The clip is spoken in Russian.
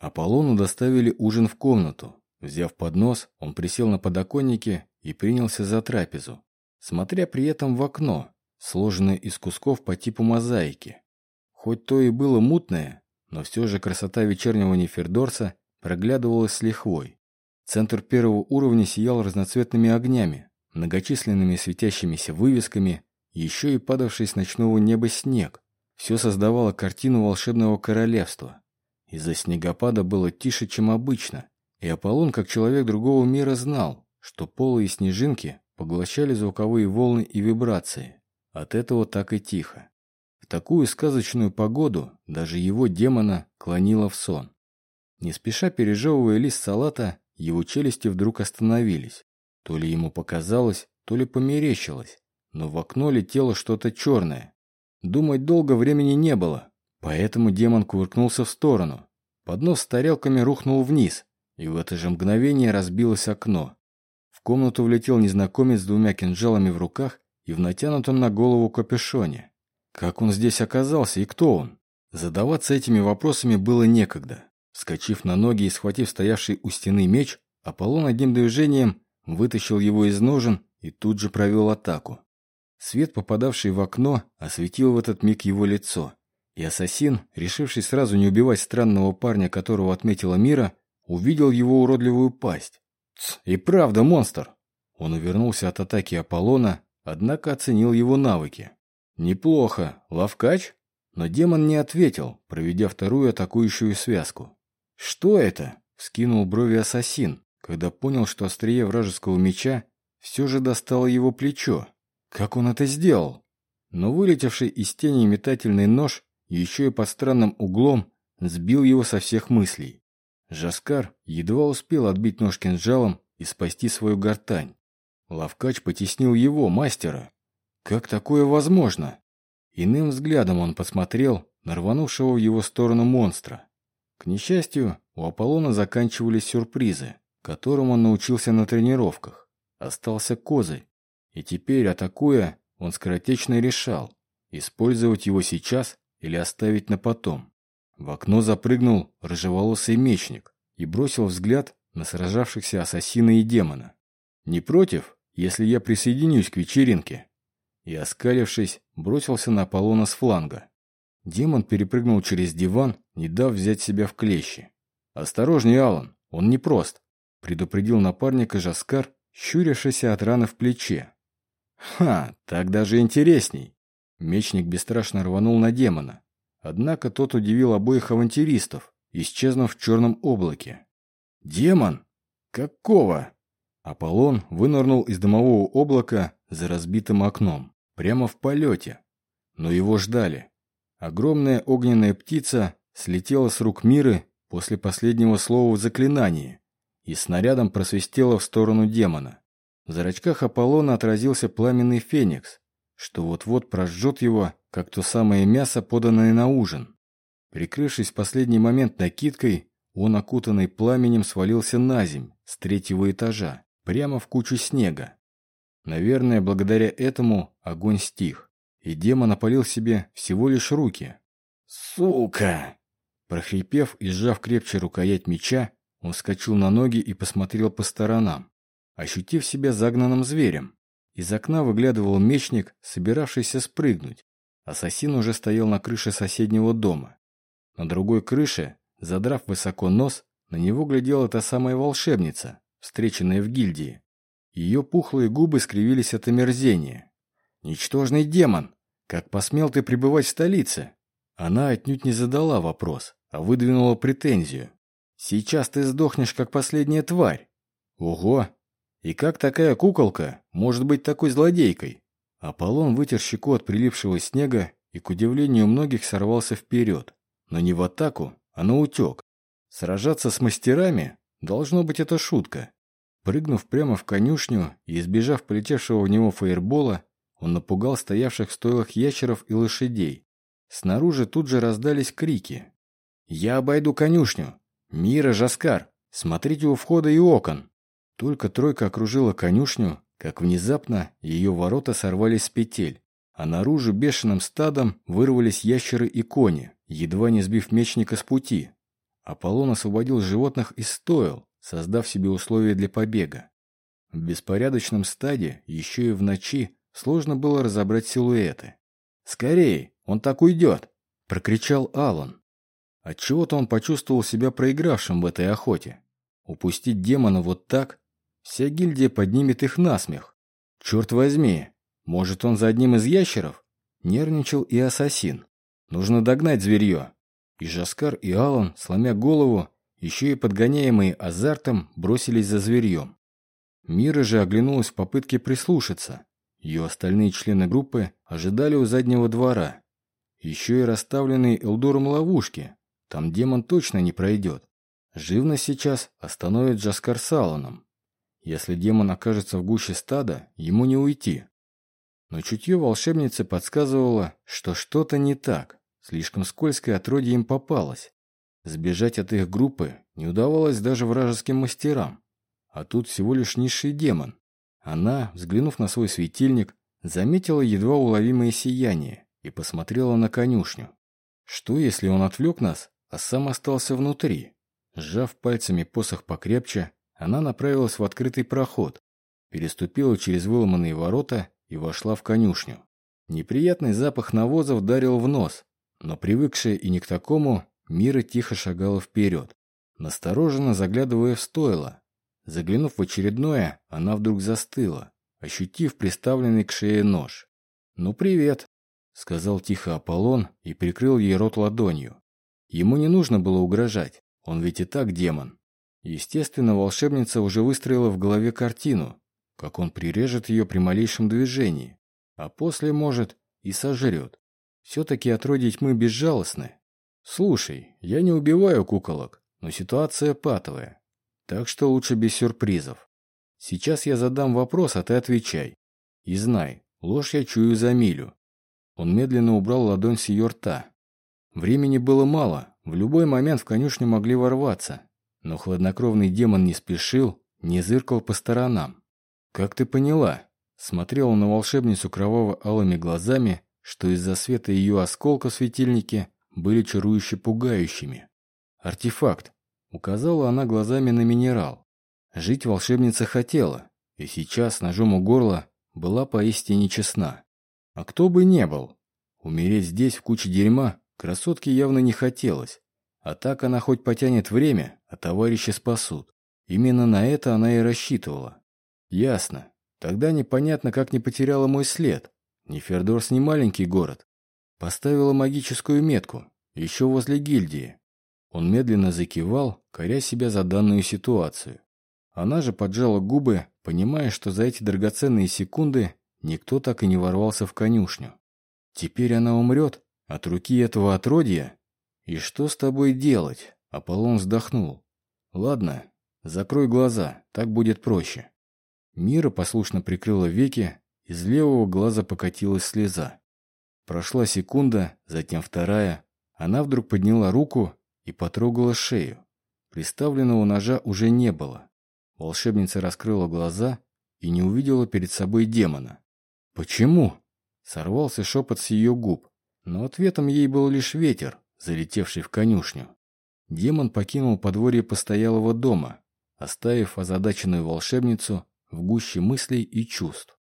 Аполлону доставили ужин в комнату. Взяв поднос, он присел на подоконнике и принялся за трапезу, смотря при этом в окно, сложенное из кусков по типу мозаики. Хоть то и было мутное, но все же красота вечернего Нефердорса проглядывалась с лихвой. Центр первого уровня сиял разноцветными огнями, многочисленными светящимися вывесками, еще и падавший с ночного неба снег. Все создавало картину волшебного королевства. Из-за снегопада было тише, чем обычно, и Аполлон, как человек другого мира, знал, что полы и снежинки поглощали звуковые волны и вибрации. От этого так и тихо. В такую сказочную погоду даже его демона клонило в сон. Не спеша пережевывая лист салата, его челюсти вдруг остановились. То ли ему показалось, то ли померещилось, но в окно летело что-то черное. Думать долго времени не было, Поэтому демон кувыркнулся в сторону. Поднос с тарелками рухнул вниз, и в это же мгновение разбилось окно. В комнату влетел незнакомец с двумя кинжалами в руках и в натянутом на голову капюшоне. Как он здесь оказался и кто он? Задаваться этими вопросами было некогда. Вскочив на ноги и схватив стоявший у стены меч, Аполлон одним движением вытащил его из ножен и тут же провел атаку. Свет, попадавший в окно, осветил в этот миг его лицо. И ассасин, решивший сразу не убивать странного парня, которого отметила Мира, увидел его уродливую пасть. Тс, и правда монстр! Он увернулся от атаки Аполлона, однако оценил его навыки. Неплохо. Лавкач? Но демон не ответил, проведя вторую атакующую связку. «Что это?» — скинул брови ассасин, когда понял, что острие вражеского меча все же достало его плечо. Как он это сделал? Но вылетевший из тени метательный нож еще и под странным углом сбил его со всех мыслей. Жаскар едва успел отбить нож кинжалом и спасти свою гортань. Лавкач потеснил его, мастера. Как такое возможно? Иным взглядом он посмотрел на рванувшего в его сторону монстра. К несчастью, у Аполлона заканчивались сюрпризы, которым он научился на тренировках. Остался козырь. И теперь, атакуя, он скоротечно решал, использовать его сейчас или оставить на потом. В окно запрыгнул рыжеволосый мечник и бросил взгляд на сражавшихся ассасина и демона. «Не против, если я присоединюсь к вечеринке?» И, оскалившись, бросился на Аполлона с фланга. Демон перепрыгнул через диван, не дав взять себя в клещи. «Осторожней, Алан, он непрост», — предупредил напарника Жаскар, щурящийся от раны в плече. «Ха, так даже интересней!» Мечник бесстрашно рванул на демона. Однако тот удивил обоих авантюристов, исчезнув в черном облаке. «Демон? Какого?» Аполлон вынырнул из дымового облака за разбитым окном, прямо в полете. Но его ждали. Огромная огненная птица слетела с рук Миры после последнего слова в заклинании и снарядом просвистела в сторону демона. В зрачках Аполлона отразился пламенный феникс, что вот-вот прожжет его, как то самое мясо, поданное на ужин. Прикрывшись в последний момент накидкой, он, окутанный пламенем, свалился на земь с третьего этажа, прямо в кучу снега. Наверное, благодаря этому огонь стих, и демон опалил себе всего лишь руки. «Сука!» Прохрипев и сжав крепче рукоять меча, он вскочил на ноги и посмотрел по сторонам, ощутив себя загнанным зверем. Из окна выглядывал мечник, собиравшийся спрыгнуть. Ассасин уже стоял на крыше соседнего дома. На другой крыше, задрав высоко нос, на него глядела та самая волшебница, встреченная в гильдии. Ее пухлые губы скривились от омерзения. «Ничтожный демон! Как посмел ты пребывать в столице?» Она отнюдь не задала вопрос, а выдвинула претензию. «Сейчас ты сдохнешь, как последняя тварь!» «Ого! И как такая куколка может быть такой злодейкой? Аполлон вытер щеку от прилипшего снега и, к удивлению многих, сорвался вперед. Но не в атаку, а на утек. Сражаться с мастерами? Должно быть, это шутка. Прыгнув прямо в конюшню и избежав полетевшего в него фаербола, он напугал стоявших в стойлах ящеров и лошадей. Снаружи тут же раздались крики. «Я обойду конюшню! Мира, Жаскар! Смотрите у входа и окон!» Только тройка окружила конюшню, как внезапно ее ворота сорвались с петель, а наружу бешеным стадом вырвались ящеры и кони, едва не сбив мечника с пути. Аполлон освободил животных из стоил, создав себе условия для побега. В беспорядочном стаде, еще и в ночи, сложно было разобрать силуэты. «Скорей, он так уйдет!» – прокричал Алан. Отчего-то он почувствовал себя проигравшим в этой охоте. Упустить демона вот так? Вся гильдия поднимет их насмех. Черт возьми, может он за одним из ящеров? Нервничал и ассасин. Нужно догнать зверье. И Жаскар, и Алан, сломя голову, еще и подгоняемые азартом, бросились за зверьем. Мира же оглянулась в попытке прислушаться. Ее остальные члены группы ожидали у заднего двора. Еще и расставленные Элдором ловушки. Там демон точно не пройдет. Живность сейчас остановит Джаскар с Алланом. Если демон окажется в гуще стада, ему не уйти. Но чутье волшебницы подсказывало, что что-то не так. Слишком скользкое отродье им попалось. Сбежать от их группы не удавалось даже вражеским мастерам. А тут всего лишь низший демон. Она, взглянув на свой светильник, заметила едва уловимое сияние и посмотрела на конюшню. Что, если он отвлек нас, а сам остался внутри? Сжав пальцами посох покрепче, она направилась в открытый проход, переступила через выломанные ворота и вошла в конюшню. Неприятный запах навоза вдарил в нос, но привыкшая и не к такому, Мира тихо шагала вперед, настороженно заглядывая в стойло. Заглянув в очередное, она вдруг застыла, ощутив приставленный к шее нож. «Ну, привет», — сказал тихо Аполлон и прикрыл ей рот ладонью. Ему не нужно было угрожать, он ведь и так демон. Естественно, волшебница уже выстроила в голове картину, как он прирежет ее при малейшем движении, а после, может, и сожрет. Все-таки отродье тьмы безжалостны. Слушай, я не убиваю куколок, но ситуация патовая, так что лучше без сюрпризов. Сейчас я задам вопрос, а ты отвечай. И знай, ложь я чую за милю. Он медленно убрал ладонь с ее рта. Времени было мало, в любой момент в конюшню могли ворваться, но хладнокровный демон не спешил, не зыркал по сторонам. «Как ты поняла?» Смотрела на волшебницу кроваво-алыми глазами, что из-за света ее осколка светильники были чарующе пугающими. «Артефакт», — указала она глазами на минерал. Жить волшебница хотела, и сейчас ножом у горла была поистине честна. А кто бы не был. Умереть здесь в куче дерьма красотке явно не хотелось. А так она хоть потянет время, а товарищи спасут. Именно на это она и рассчитывала. Ясно. Тогда непонятно, как не потеряла мой след. Нефердорс не маленький город. Поставила магическую метку, еще возле гильдии. Он медленно закивал, коря себя за данную ситуацию. Она же поджала губы, понимая, что за эти драгоценные секунды никто так и не ворвался в конюшню. Теперь она умрет от руки этого отродья? И что с тобой делать? Аполлон вздохнул. Ладно, закрой глаза, так будет проще. Мира послушно прикрыла веки, из левого глаза покатилась слеза. Прошла секунда, затем вторая. Она вдруг подняла руку и потрогала шею. Приставленного ножа уже не было. Волшебница раскрыла глаза и не увидела перед собой демона. «Почему?» Сорвался шепот с ее губ, но ответом ей был лишь ветер, залетевший в конюшню. Демон покинул подворье постоялого дома, оставив озадаченную волшебницу в гуще мыслей и чувств.